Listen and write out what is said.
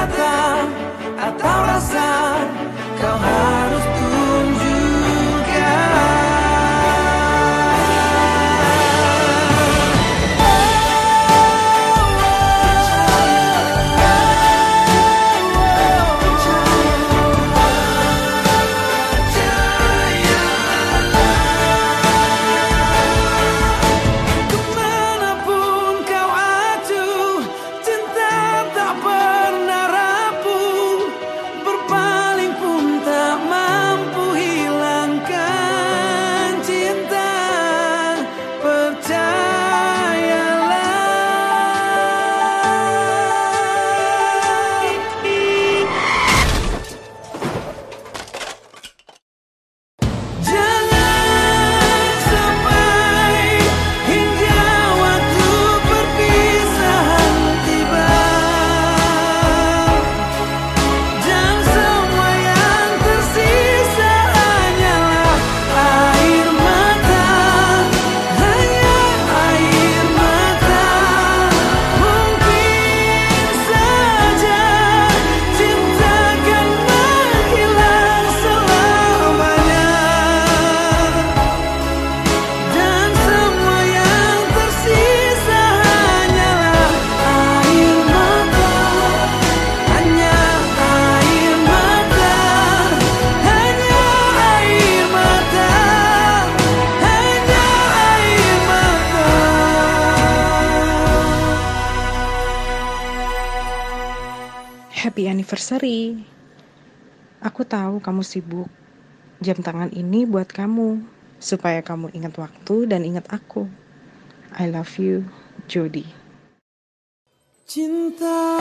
Hanya kata atau rasa Kau harus tunjukkan Happy anniversary. Aku tahu kamu sibuk. Jam tangan ini buat kamu, supaya kamu ingat waktu dan ingat aku. I love you, Jody. Cinta